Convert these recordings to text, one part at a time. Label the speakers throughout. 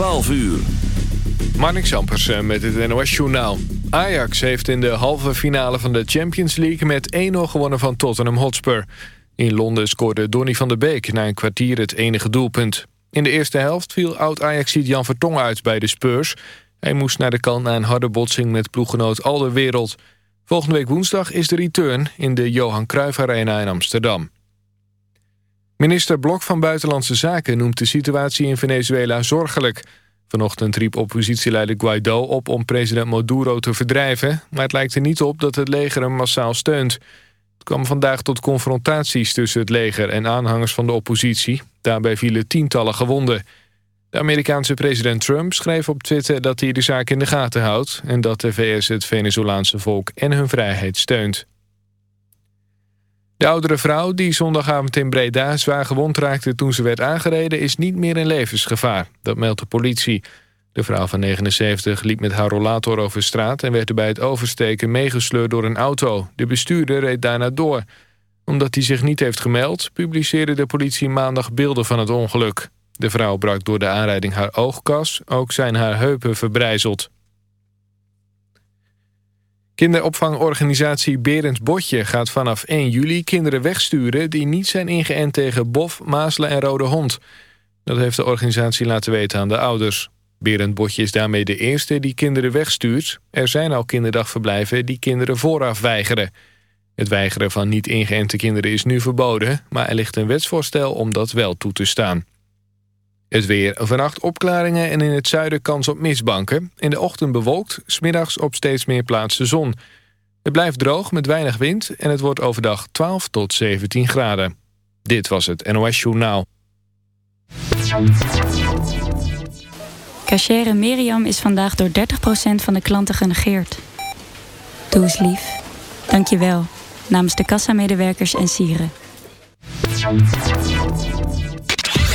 Speaker 1: 12 uur.
Speaker 2: Marnik Sampersen met het NOS-journaal. Ajax heeft in de halve finale van de Champions League... met 1-0 gewonnen van Tottenham Hotspur. In Londen scoorde Donny van der Beek na een kwartier het enige doelpunt. In de eerste helft viel oud-Ajaxiet Jan Vertongen uit bij de Spurs. Hij moest naar de kant na een harde botsing met ploeggenoot Alderwereld. Volgende week woensdag is de return in de Johan Cruijff Arena in Amsterdam. Minister Blok van Buitenlandse Zaken noemt de situatie in Venezuela zorgelijk. Vanochtend riep oppositieleider Guaido op om president Maduro te verdrijven... maar het lijkt er niet op dat het leger hem massaal steunt. Het kwam vandaag tot confrontaties tussen het leger en aanhangers van de oppositie. Daarbij vielen tientallen gewonden. De Amerikaanse president Trump schreef op Twitter dat hij de zaak in de gaten houdt... en dat de VS het Venezolaanse volk en hun vrijheid steunt. De oudere vrouw die zondagavond in Breda zwaar gewond raakte toen ze werd aangereden... is niet meer in levensgevaar, dat meldt de politie. De vrouw van 79 liep met haar rollator over straat... en werd er bij het oversteken meegesleurd door een auto. De bestuurder reed daarna door. Omdat hij zich niet heeft gemeld... publiceerde de politie maandag beelden van het ongeluk. De vrouw brak door de aanrijding haar oogkas. Ook zijn haar heupen verbrijzeld. Kinderopvangorganisatie Berends Botje gaat vanaf 1 juli kinderen wegsturen... die niet zijn ingeënt tegen bof, mazelen en rode hond. Dat heeft de organisatie laten weten aan de ouders. Berend Botje is daarmee de eerste die kinderen wegstuurt. Er zijn al kinderdagverblijven die kinderen vooraf weigeren. Het weigeren van niet ingeënte kinderen is nu verboden... maar er ligt een wetsvoorstel om dat wel toe te staan. Het weer. Vannacht opklaringen en in het zuiden kans op mistbanken. In de ochtend bewolkt, smiddags op steeds meer plaatsen zon. Het blijft droog met weinig wind en het wordt overdag 12 tot 17 graden. Dit was het NOS Journaal.
Speaker 3: Cachere Miriam is vandaag door 30% van de klanten genegeerd. Doe eens lief. Dank je wel. Namens de kassamedewerkers en sieren.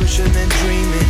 Speaker 4: it wishing and dreaming.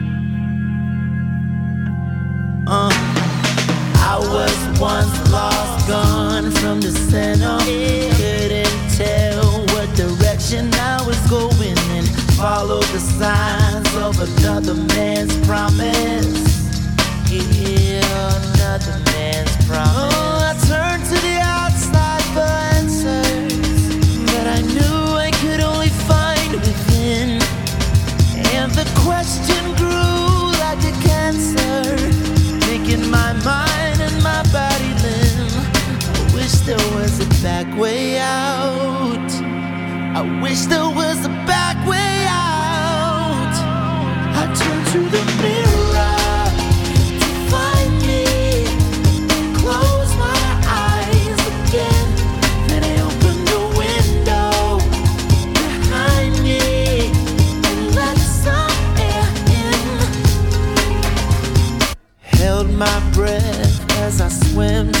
Speaker 5: once lost, gone from the center. Couldn't tell what direction I was going and followed the signs of another man's promise. Yeah, another man's promise. Oh, there was a back way out. I wish there was a back way out. I turn to the mirror. To find me. Close my eyes again. Then I opened the window behind me and let some air in. Held my breath as I surface.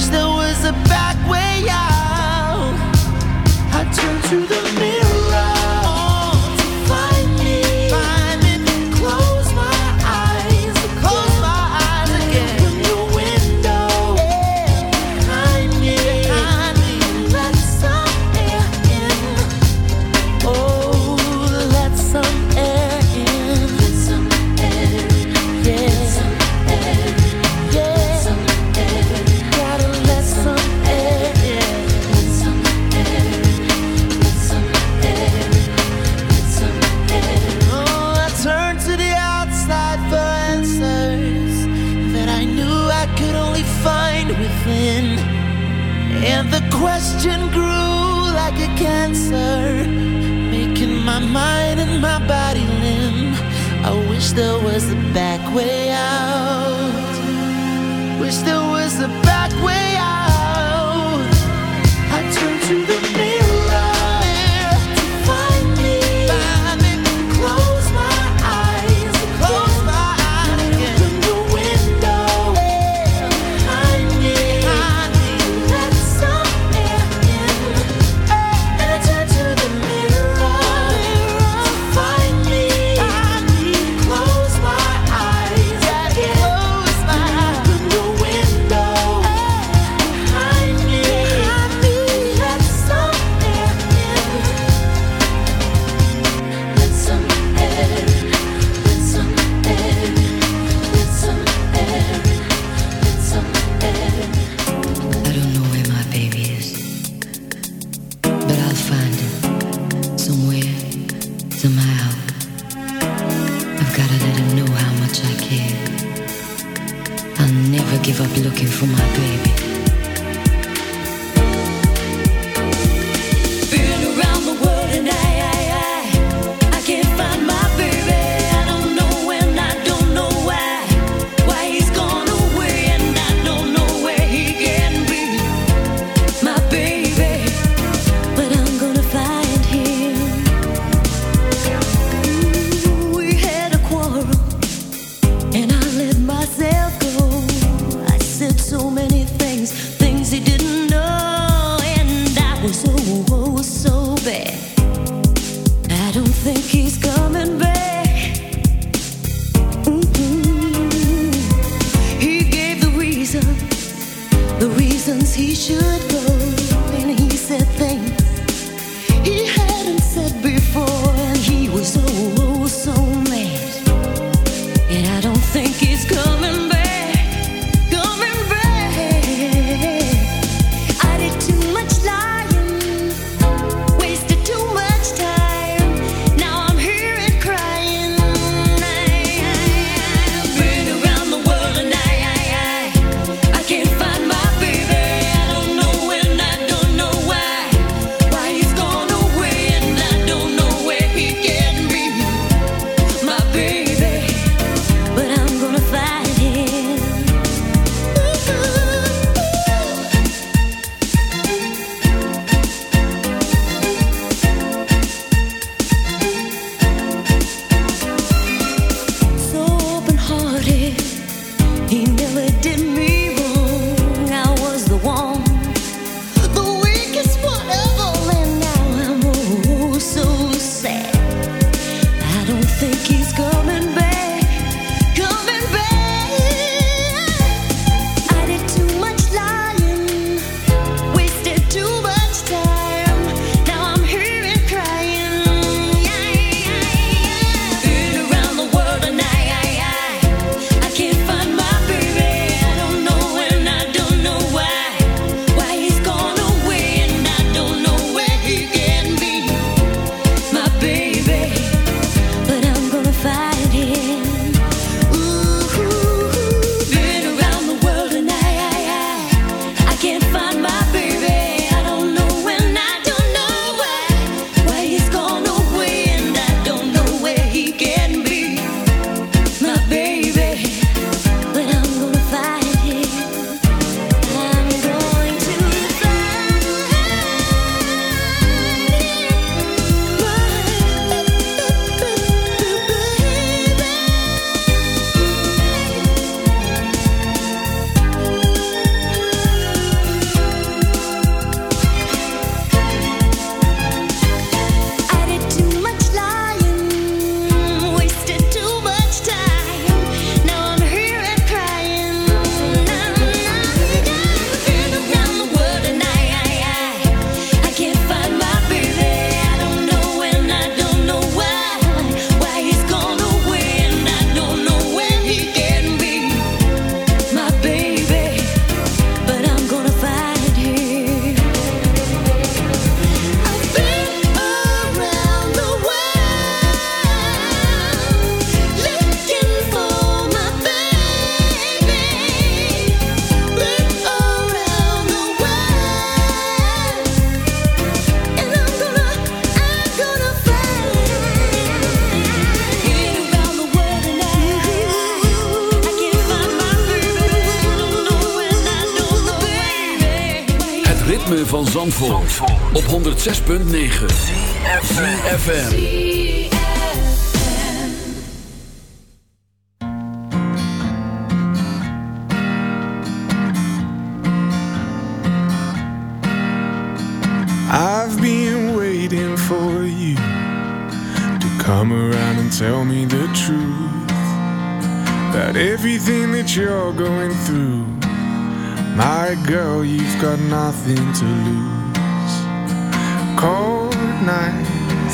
Speaker 5: Wish there was a back way out. I turn to the
Speaker 6: mirror. looking for my baby.
Speaker 1: Zandvoort, Zandvoort. op 106.9 CFFM
Speaker 4: I've been waiting for you To come around and tell me the truth. That everything that you're going through My girl, you've got nothing to lose.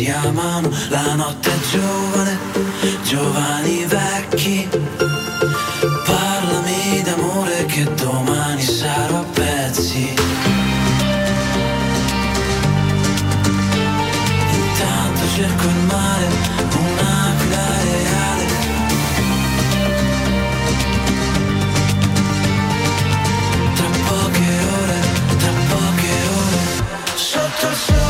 Speaker 7: si amano, la notte giovane, giovani vecchi. Parlami d'amore che domani sarò a pezzi. Intanto cerco il mare, un'aquila sotto il sole.